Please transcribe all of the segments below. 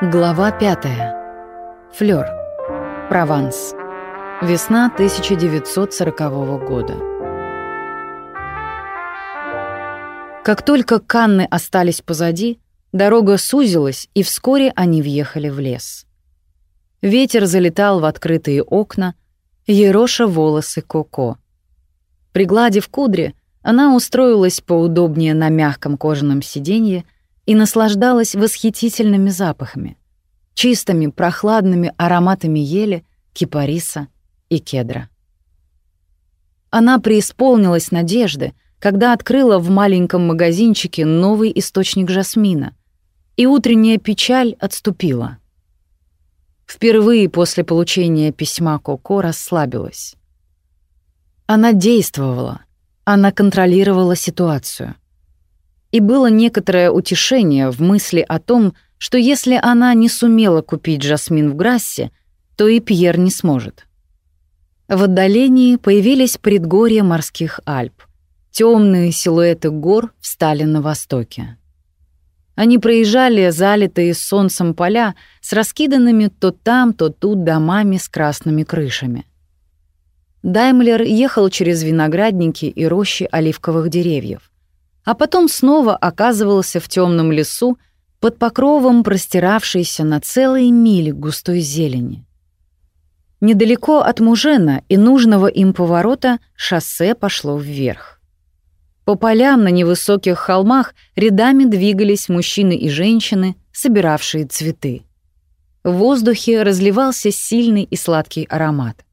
Глава пятая. Флёр. Прованс. Весна 1940 года. Как только Канны остались позади, дорога сузилась, и вскоре они въехали в лес. Ветер залетал в открытые окна, ероша волосы Коко. Пригладив кудри, она устроилась поудобнее на мягком кожаном сиденье и наслаждалась восхитительными запахами, чистыми прохладными ароматами ели, кипариса и кедра. Она преисполнилась надежды, когда открыла в маленьком магазинчике новый источник жасмина, и утренняя печаль отступила. Впервые после получения письма Коко расслабилась. Она действовала, она контролировала ситуацию. И было некоторое утешение в мысли о том, что если она не сумела купить Жасмин в Грассе, то и Пьер не сможет. В отдалении появились предгорья морских Альп. Темные силуэты гор встали на востоке. Они проезжали залитые солнцем поля с раскиданными то там, то тут домами с красными крышами. Даймлер ехал через виноградники и рощи оливковых деревьев, а потом снова оказывался в темном лесу под покровом простиравшейся на целые мили густой зелени. Недалеко от Мужена и нужного им поворота шоссе пошло вверх. По полям на невысоких холмах рядами двигались мужчины и женщины, собиравшие цветы. В воздухе разливался сильный и сладкий аромат.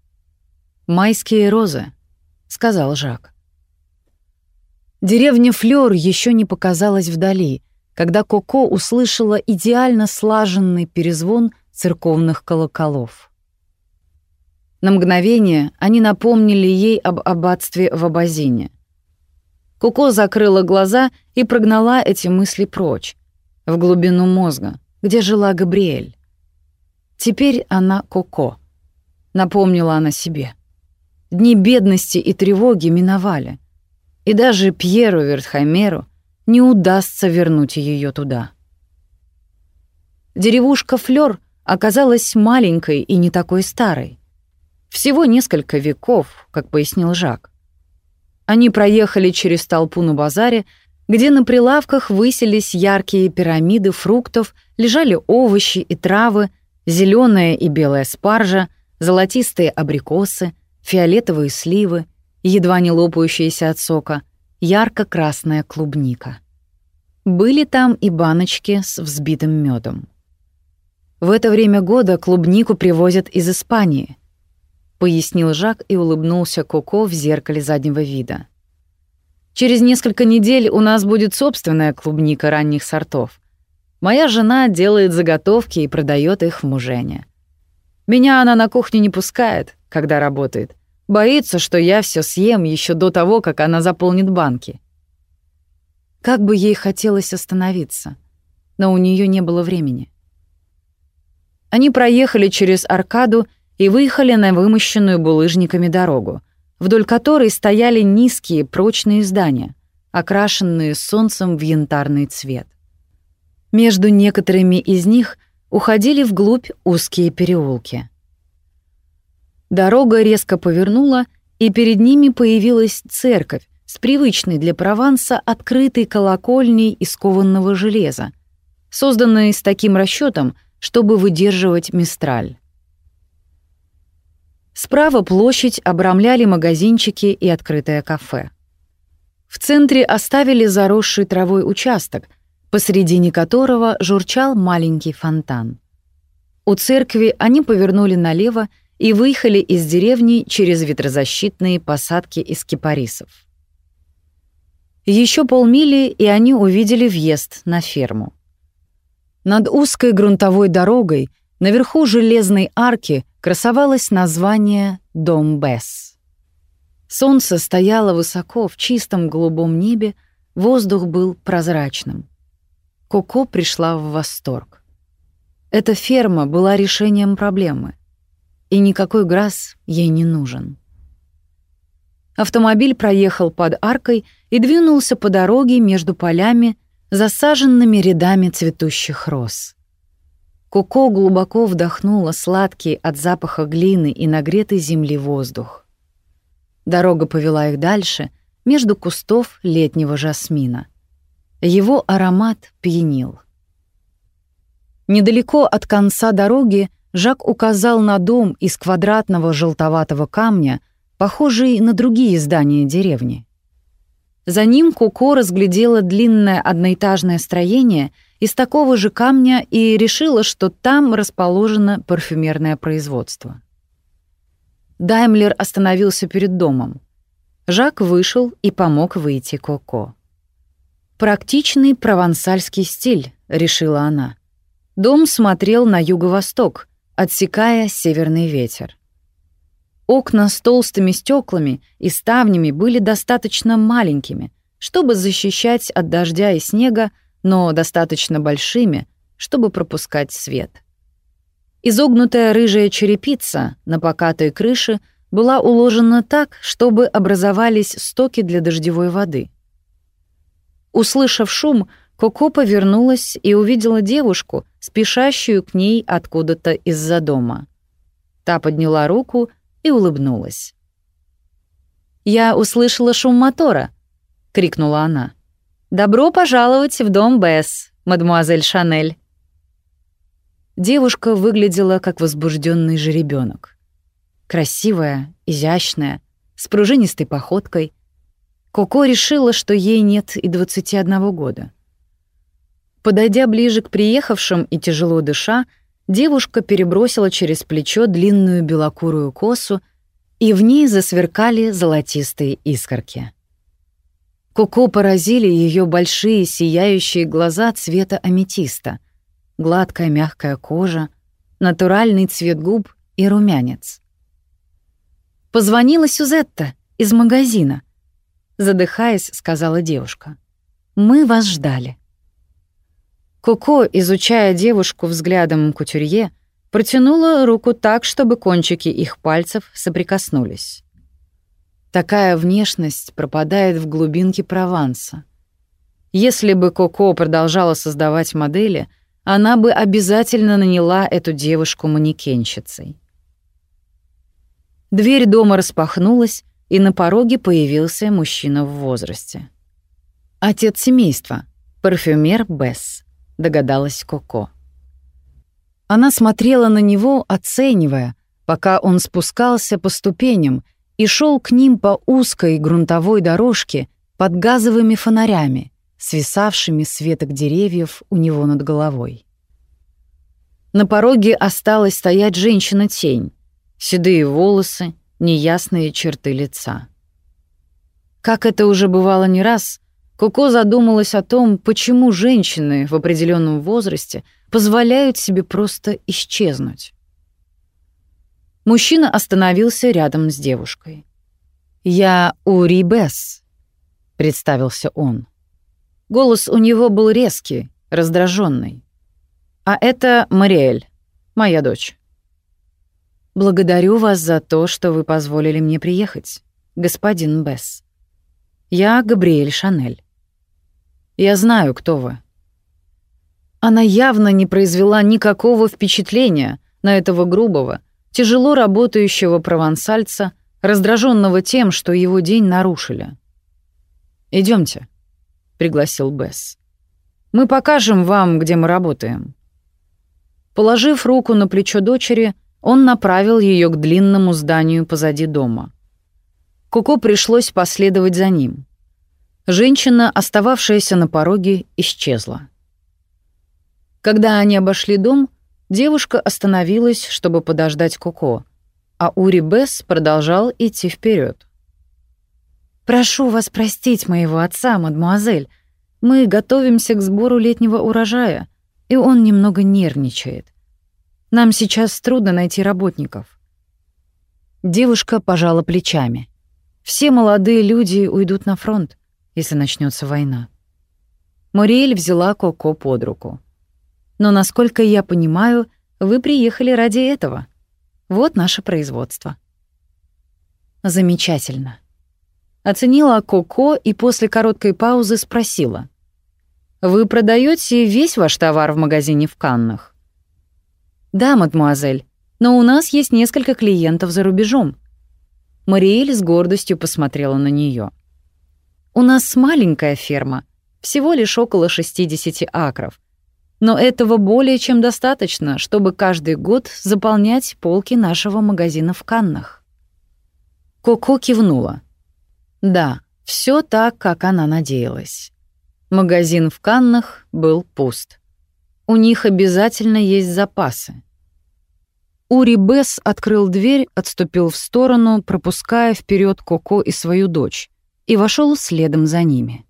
«Майские розы», — сказал Жак. Деревня Флёр еще не показалась вдали, когда Коко услышала идеально слаженный перезвон церковных колоколов. На мгновение они напомнили ей об аббатстве в Абазине. Коко закрыла глаза и прогнала эти мысли прочь, в глубину мозга, где жила Габриэль. Теперь она Коко, напомнила она себе. Дни бедности и тревоги миновали, и даже Пьеру Вертхаймеру не удастся вернуть ее туда. Деревушка Флёр оказалась маленькой и не такой старой. Всего несколько веков, как пояснил Жак. Они проехали через толпу на базаре, где на прилавках высились яркие пирамиды фруктов, лежали овощи и травы, зеленая и белая спаржа, золотистые абрикосы — фиолетовые сливы, едва не лопающиеся от сока, ярко-красная клубника. Были там и баночки с взбитым медом. В это время года клубнику привозят из Испании, пояснил Жак и улыбнулся Коко в зеркале заднего вида. Через несколько недель у нас будет собственная клубника ранних сортов. Моя жена делает заготовки и продает их в Мужене. Меня она на кухню не пускает, когда работает. Боится, что я все съем еще до того, как она заполнит банки. Как бы ей хотелось остановиться, но у нее не было времени. Они проехали через аркаду и выехали на вымощенную булыжниками дорогу, вдоль которой стояли низкие прочные здания, окрашенные солнцем в янтарный цвет. Между некоторыми из них уходили вглубь узкие переулки. Дорога резко повернула, и перед ними появилась церковь с привычной для Прованса открытой колокольней из кованного железа, созданной с таким расчетом, чтобы выдерживать мистраль. Справа площадь обрамляли магазинчики и открытое кафе. В центре оставили заросший травой участок, посредине которого журчал маленький фонтан. У церкви они повернули налево и выехали из деревни через ветрозащитные посадки из кипарисов. Еще полмили, и они увидели въезд на ферму. Над узкой грунтовой дорогой наверху железной арки красовалось название «Дом Бесс». Солнце стояло высоко в чистом голубом небе, воздух был прозрачным. Коко пришла в восторг. Эта ферма была решением проблемы, и никакой Грасс ей не нужен. Автомобиль проехал под аркой и двинулся по дороге между полями, засаженными рядами цветущих роз. Коко глубоко вдохнула сладкий от запаха глины и нагретой земли воздух. Дорога повела их дальше, между кустов летнего жасмина. Его аромат пьянил. Недалеко от конца дороги Жак указал на дом из квадратного желтоватого камня, похожий на другие здания деревни. За ним Куко разглядела длинное одноэтажное строение из такого же камня и решила, что там расположено парфюмерное производство. Даймлер остановился перед домом. Жак вышел и помог выйти Коко. «Практичный провансальский стиль», — решила она. Дом смотрел на юго-восток, отсекая северный ветер. Окна с толстыми стеклами и ставнями были достаточно маленькими, чтобы защищать от дождя и снега, но достаточно большими, чтобы пропускать свет. Изогнутая рыжая черепица на покатой крыше была уложена так, чтобы образовались стоки для дождевой воды. Услышав шум, Коко повернулась и увидела девушку, спешащую к ней откуда-то из-за дома. Та подняла руку и улыбнулась. «Я услышала шум мотора», — крикнула она. «Добро пожаловать в дом Бесс, мадемуазель Шанель». Девушка выглядела как возбужденный жеребенок. Красивая, изящная, с пружинистой походкой. Коко решила, что ей нет и 21 года. Подойдя ближе к приехавшим и тяжело дыша, девушка перебросила через плечо длинную белокурую косу, и в ней засверкали золотистые искорки. Коко поразили ее большие сияющие глаза цвета аметиста, гладкая мягкая кожа, натуральный цвет губ и румянец. «Позвонила Сюзетта из магазина», — задыхаясь, сказала девушка. «Мы вас ждали». Коко, изучая девушку взглядом кутюрье, протянула руку так, чтобы кончики их пальцев соприкоснулись. Такая внешность пропадает в глубинке Прованса. Если бы Коко продолжала создавать модели, она бы обязательно наняла эту девушку манекенщицей. Дверь дома распахнулась, и на пороге появился мужчина в возрасте. Отец семейства, парфюмер Бесс догадалась Коко. Она смотрела на него, оценивая, пока он спускался по ступеням и шел к ним по узкой грунтовой дорожке под газовыми фонарями, свисавшими с веток деревьев у него над головой. На пороге осталась стоять женщина-тень, седые волосы, неясные черты лица. Как это уже бывало не раз, Коко задумалась о том, почему женщины в определенном возрасте позволяют себе просто исчезнуть. Мужчина остановился рядом с девушкой. «Я Ури Бесс», — представился он. Голос у него был резкий, раздраженный. «А это Мариэль, моя дочь». «Благодарю вас за то, что вы позволили мне приехать, господин Бесс. Я Габриэль Шанель. Я знаю, кто вы». Она явно не произвела никакого впечатления на этого грубого, тяжело работающего провансальца, раздраженного тем, что его день нарушили. Идемте, пригласил Бесс. «Мы покажем вам, где мы работаем». Положив руку на плечо дочери, он направил ее к длинному зданию позади дома. Куку пришлось последовать за ним. Женщина, остававшаяся на пороге, исчезла. Когда они обошли дом, девушка остановилась, чтобы подождать Коко, а Ури Бесс продолжал идти вперед. «Прошу вас простить моего отца, мадмуазель. Мы готовимся к сбору летнего урожая, и он немного нервничает. Нам сейчас трудно найти работников». Девушка пожала плечами. «Все молодые люди уйдут на фронт если начнется война. Мориэль взяла Коко под руку. «Но, насколько я понимаю, вы приехали ради этого. Вот наше производство». «Замечательно». Оценила Коко и после короткой паузы спросила. «Вы продаете весь ваш товар в магазине в Каннах?» «Да, мадмуазель, но у нас есть несколько клиентов за рубежом». Мариэль с гордостью посмотрела на нее. «У нас маленькая ферма, всего лишь около 60 акров. Но этого более чем достаточно, чтобы каждый год заполнять полки нашего магазина в Каннах». Коко кивнула. Да, все так, как она надеялась. Магазин в Каннах был пуст. У них обязательно есть запасы. Ури Бесс открыл дверь, отступил в сторону, пропуская вперед Коко и свою дочь, и вошел следом за ними.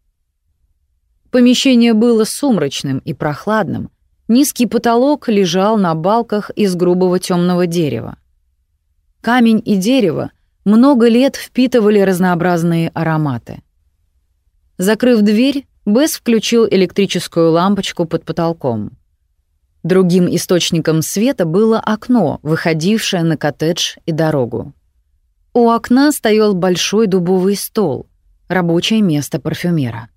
Помещение было сумрачным и прохладным. Низкий потолок лежал на балках из грубого темного дерева. Камень и дерево много лет впитывали разнообразные ароматы. Закрыв дверь, Бесс включил электрическую лампочку под потолком. Другим источником света было окно, выходившее на коттедж и дорогу. У окна стоял большой дубовый стол, рабочее место парфюмера.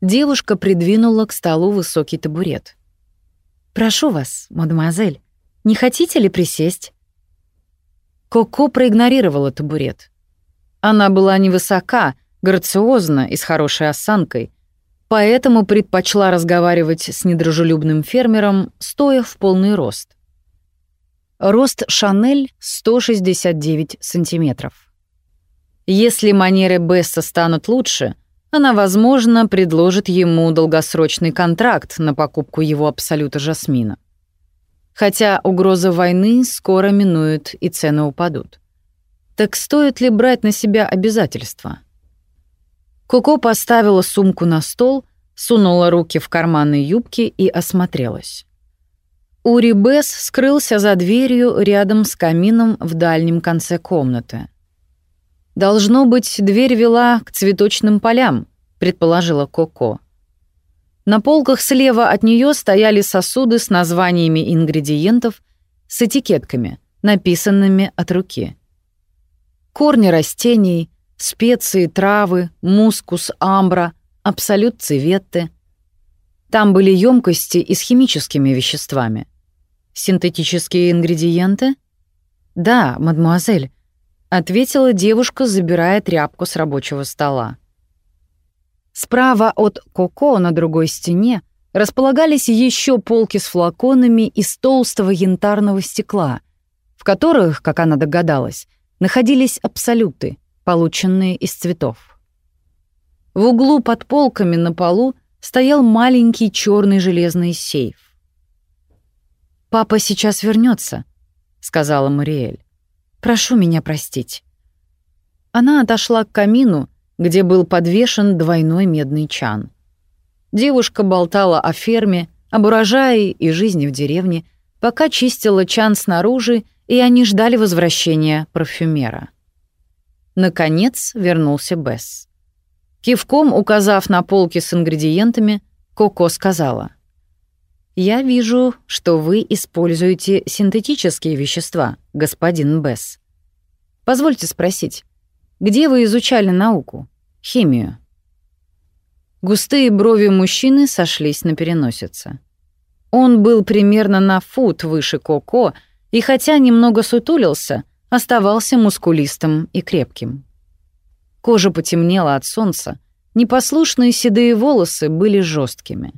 Девушка придвинула к столу высокий табурет. «Прошу вас, мадемуазель, не хотите ли присесть?» Коко проигнорировала табурет. Она была невысока, грациозна и с хорошей осанкой, поэтому предпочла разговаривать с недружелюбным фермером, стоя в полный рост. Рост Шанель 169 сантиметров. Если манеры Бесса станут лучше, она, возможно, предложит ему долгосрочный контракт на покупку его абсолюта жасмина. Хотя угроза войны скоро минует и цены упадут. Так стоит ли брать на себя обязательства? Коко поставила сумку на стол, сунула руки в карманы юбки и осмотрелась. Ури Бесс скрылся за дверью рядом с камином в дальнем конце комнаты. «Должно быть, дверь вела к цветочным полям», — предположила Коко. На полках слева от нее стояли сосуды с названиями ингредиентов с этикетками, написанными от руки. Корни растений — специи, травы, мускус, амбра, абсолют цветты. Там были емкости и с химическими веществами. Синтетические ингредиенты? Да, мадмуазель, ответила девушка, забирая тряпку с рабочего стола. Справа от Коко на другой стене располагались еще полки с флаконами из толстого янтарного стекла, в которых, как она догадалась, находились абсолюты — полученные из цветов. В углу под полками на полу стоял маленький черный железный сейф. «Папа сейчас вернется, сказала Мариэль. «Прошу меня простить». Она отошла к камину, где был подвешен двойной медный чан. Девушка болтала о ферме, об урожае и жизни в деревне, пока чистила чан снаружи, и они ждали возвращения парфюмера. Наконец вернулся Бесс. Кивком указав на полки с ингредиентами, Коко сказала. «Я вижу, что вы используете синтетические вещества, господин Бесс. Позвольте спросить, где вы изучали науку, химию?» Густые брови мужчины сошлись на переносице. Он был примерно на фут выше Коко, и хотя немного сутулился, оставался мускулистым и крепким. Кожа потемнела от солнца, непослушные седые волосы были жесткими.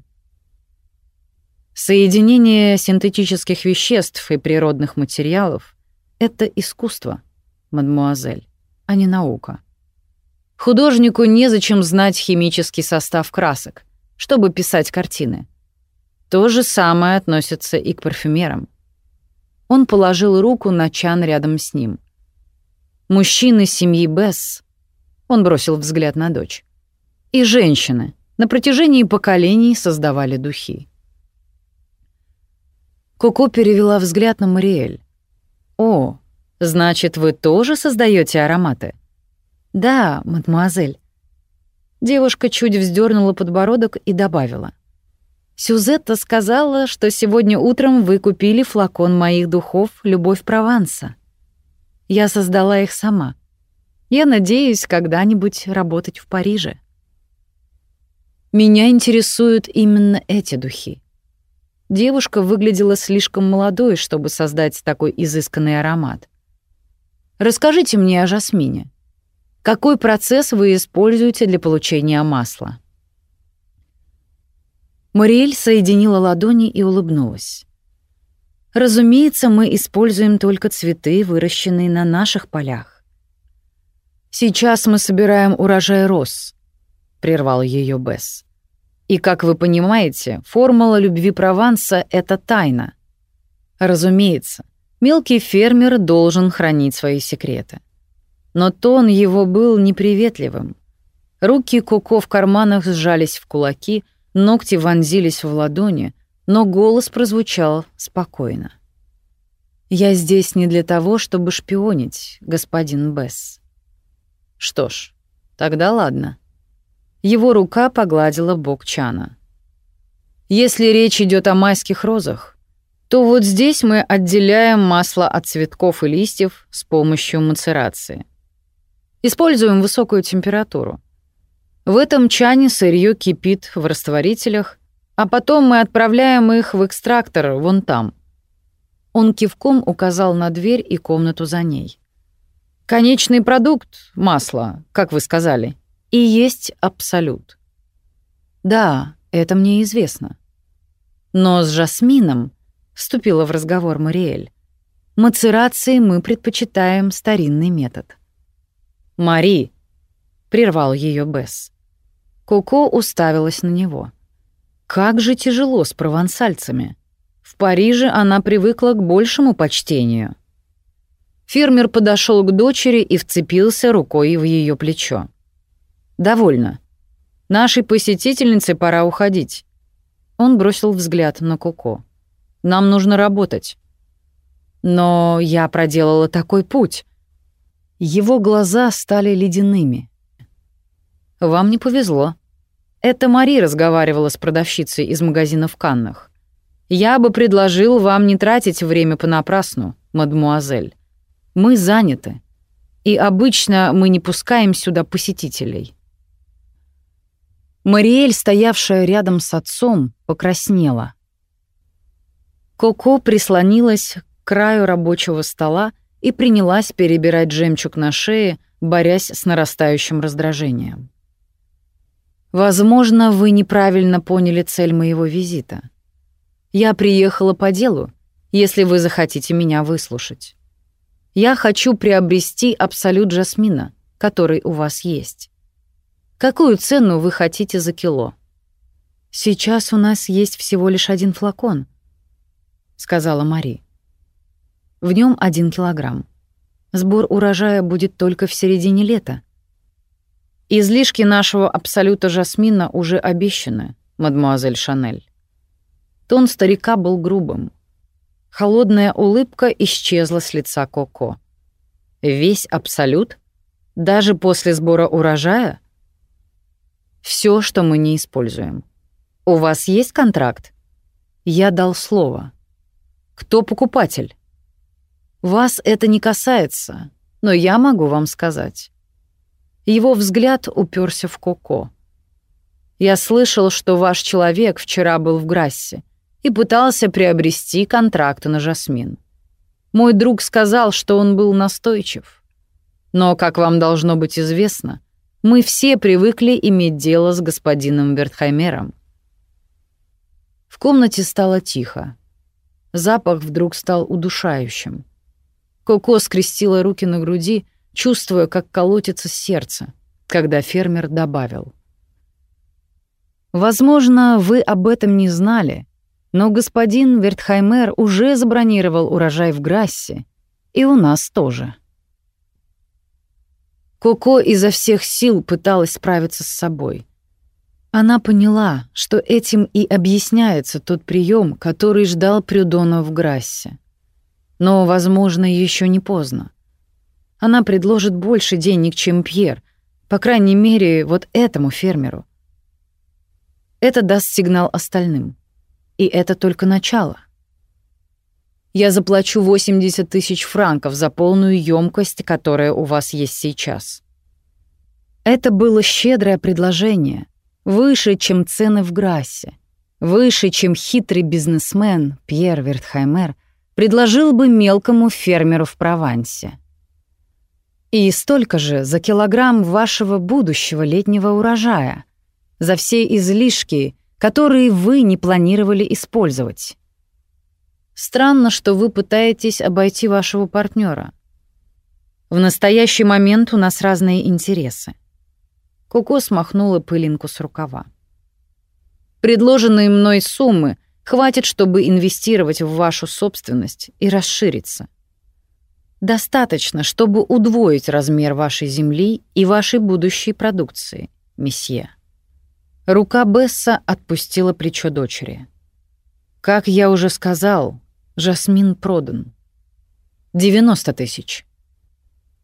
Соединение синтетических веществ и природных материалов — это искусство, мадмуазель, а не наука. Художнику незачем знать химический состав красок, чтобы писать картины. То же самое относится и к парфюмерам. Он положил руку на чан рядом с ним. Мужчины семьи Бесс, он бросил взгляд на дочь, и женщины на протяжении поколений создавали духи. Коко перевела взгляд на Мариэль. «О, значит, вы тоже создаете ароматы?» «Да, мадемуазель». Девушка чуть вздернула подбородок и добавила. Сюзетта сказала, что сегодня утром вы купили флакон моих духов «Любовь Прованса». Я создала их сама. Я надеюсь когда-нибудь работать в Париже. Меня интересуют именно эти духи. Девушка выглядела слишком молодой, чтобы создать такой изысканный аромат. Расскажите мне о жасмине. Какой процесс вы используете для получения масла? Мариэль соединила ладони и улыбнулась. Разумеется, мы используем только цветы, выращенные на наших полях. Сейчас мы собираем урожай роз, прервал ее Бесс. И, как вы понимаете, формула любви Прованса — это тайна. Разумеется, мелкий фермер должен хранить свои секреты. Но тон его был неприветливым. Руки Коко в карманах сжались в кулаки, ногти вонзились в ладони, но голос прозвучал спокойно. «Я здесь не для того, чтобы шпионить, господин Бесс». «Что ж, тогда ладно». Его рука погладила бок Чана. «Если речь идет о майских розах, то вот здесь мы отделяем масло от цветков и листьев с помощью мацерации. Используем высокую температуру. В этом чане сырье кипит в растворителях, а потом мы отправляем их в экстрактор вон там. Он кивком указал на дверь и комнату за ней. Конечный продукт — масло, как вы сказали, и есть абсолют. Да, это мне известно. Но с жасмином, — вступила в разговор Мариэль, — мацерации мы предпочитаем старинный метод. «Мари!» — прервал ее Бесс. Коко уставилась на него. Как же тяжело с провансальцами. В Париже она привыкла к большему почтению. Фермер подошел к дочери и вцепился рукой в ее плечо. «Довольно. Нашей посетительнице пора уходить». Он бросил взгляд на Коко. «Нам нужно работать». «Но я проделала такой путь». Его глаза стали ледяными. «Вам не повезло», это Мари разговаривала с продавщицей из магазина в Каннах. Я бы предложил вам не тратить время понапрасну, мадмуазель. Мы заняты, и обычно мы не пускаем сюда посетителей. Мариэль, стоявшая рядом с отцом, покраснела. Коко прислонилась к краю рабочего стола и принялась перебирать жемчуг на шее, борясь с нарастающим раздражением. Возможно, вы неправильно поняли цель моего визита. Я приехала по делу, если вы захотите меня выслушать. Я хочу приобрести абсолют жасмина, который у вас есть. Какую цену вы хотите за кило? Сейчас у нас есть всего лишь один флакон, сказала Мари. В нем один килограмм. Сбор урожая будет только в середине лета. Излишки нашего абсолюта жасмина уже обещаны, мадмуазель Шанель. Тон старика был грубым. Холодная улыбка исчезла с лица Коко. Весь абсолют? Даже после сбора урожая? Все, что мы не используем. У вас есть контракт? Я дал слово. Кто покупатель? Вас это не касается, но я могу вам сказать. Его взгляд уперся в Коко. «Я слышал, что ваш человек вчера был в Грассе и пытался приобрести контракты на Жасмин. Мой друг сказал, что он был настойчив. Но, как вам должно быть известно, мы все привыкли иметь дело с господином Вертхаймером». В комнате стало тихо. Запах вдруг стал удушающим. Коко скрестила руки на груди, чувствуя, как колотится сердце, когда фермер добавил. «Возможно, вы об этом не знали, но господин Вертхаймер уже забронировал урожай в Грассе, и у нас тоже». Коко изо всех сил пыталась справиться с собой. Она поняла, что этим и объясняется тот прием, который ждал Прюдона в Грассе. Но, возможно, еще не поздно. Она предложит больше денег, чем Пьер, по крайней мере, вот этому фермеру. Это даст сигнал остальным. И это только начало. Я заплачу 80 тысяч франков за полную емкость, которая у вас есть сейчас. Это было щедрое предложение, выше, чем цены в Грассе. выше, чем хитрый бизнесмен Пьер Вертхаймер предложил бы мелкому фермеру в Провансе. И столько же за килограмм вашего будущего летнего урожая, за все излишки, которые вы не планировали использовать. Странно, что вы пытаетесь обойти вашего партнера. В настоящий момент у нас разные интересы. Коко смахнула пылинку с рукава. Предложенные мной суммы хватит, чтобы инвестировать в вашу собственность и расшириться. Достаточно, чтобы удвоить размер вашей земли и вашей будущей продукции, месье. Рука Бесса отпустила плечо дочери. Как я уже сказал, Жасмин продан. 90 тысяч.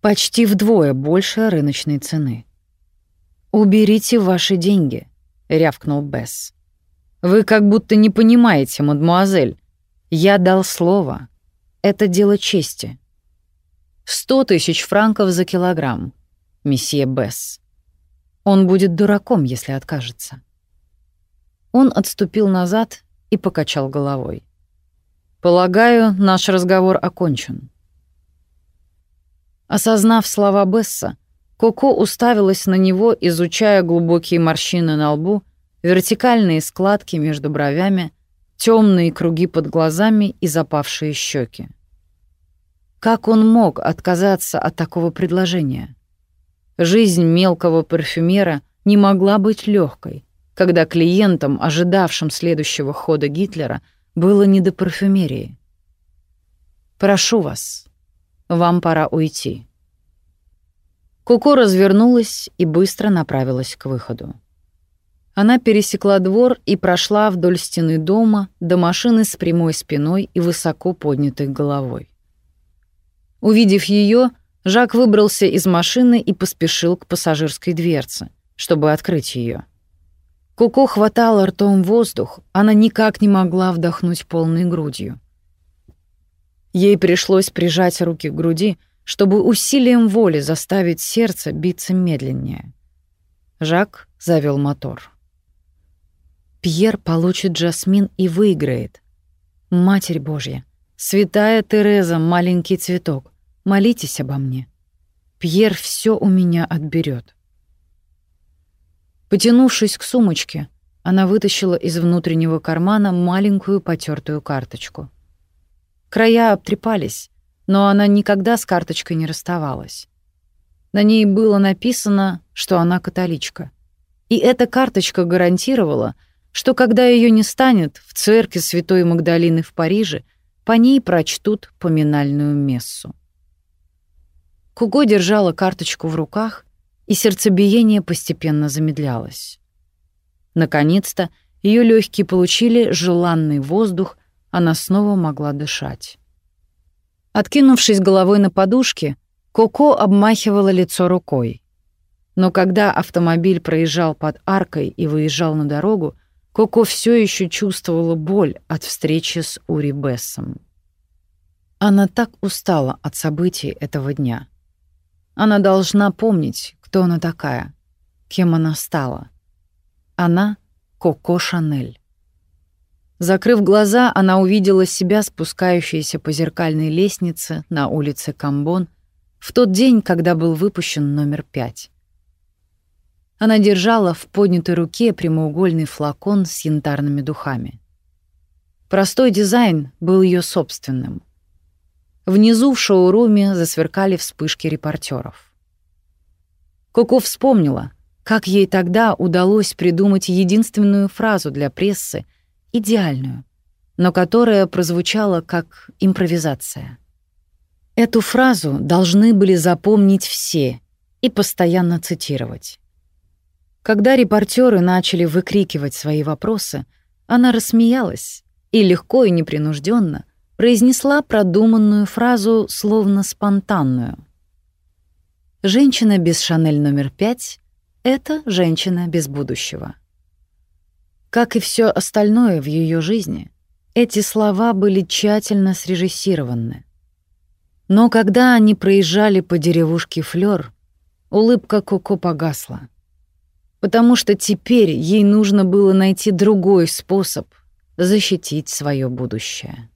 Почти вдвое больше рыночной цены. «Уберите ваши деньги», — рявкнул Бесс. «Вы как будто не понимаете, мадмуазель. Я дал слово. Это дело чести. Сто тысяч франков за килограмм, месье Бесс. Он будет дураком, если откажется». Он отступил назад и покачал головой. «Полагаю, наш разговор окончен». Осознав слова Бесса, Коко уставилась на него, изучая глубокие морщины на лбу, вертикальные складки между бровями, темные круги под глазами и запавшие щеки. Как он мог отказаться от такого предложения? Жизнь мелкого парфюмера не могла быть легкой, когда клиентам, ожидавшим следующего хода Гитлера, было не до парфюмерии. «Прошу вас, вам пора уйти». Коко развернулась и быстро направилась к выходу. Она пересекла двор и прошла вдоль стены дома до машины с прямой спиной и высоко поднятой головой. Увидев ее, Жак выбрался из машины и поспешил к пассажирской дверце, чтобы открыть ее. Коко хватала ртом воздух, она никак не могла вдохнуть полной грудью. Ей пришлось прижать руки к груди, чтобы усилием воли заставить сердце биться медленнее. Жак завел мотор. Пьер получит Джасмин и выиграет. Матерь Божья, святая Тереза, маленький цветок, молитесь обо мне. Пьер все у меня отберет. Потянувшись к сумочке, она вытащила из внутреннего кармана маленькую потертую карточку. Края обтрепались, но она никогда с карточкой не расставалась. На ней было написано, что она католичка. И эта карточка гарантировала, что когда ее не станет в церкви Святой Магдалины в Париже, по ней прочтут поминальную мессу. Куго держала карточку в руках, и сердцебиение постепенно замедлялось. Наконец-то ее легкие получили желанный воздух, она снова могла дышать. Откинувшись головой на подушке, Коко обмахивала лицо рукой. Но когда автомобиль проезжал под аркой и выезжал на дорогу, Коко все еще чувствовала боль от встречи с Ури Бессом. Она так устала от событий этого дня. Она должна помнить, кто она такая, кем она стала. Она — Коко Шанель. Закрыв глаза, она увидела себя спускающейся по зеркальной лестнице на улице Камбон в тот день, когда был выпущен номер пять. Она держала в поднятой руке прямоугольный флакон с янтарными духами. Простой дизайн был ее собственным. Внизу в шоуруме засверкали вспышки репортеров. Коко вспомнила, как ей тогда удалось придумать единственную фразу для прессы — идеальную, но которая прозвучала как импровизация. Эту фразу должны были запомнить все и постоянно цитировать. Когда репортеры начали выкрикивать свои вопросы, она рассмеялась и легко и непринужденно произнесла продуманную фразу, словно спонтанную. «Женщина без Шанель номер пять — это женщина без будущего». Как и все остальное в ее жизни, эти слова были тщательно срежиссированы. Но когда они проезжали по деревушке Флёр, улыбка Коко погасла. потому что теперь ей нужно было найти другой способ защитить свое будущее.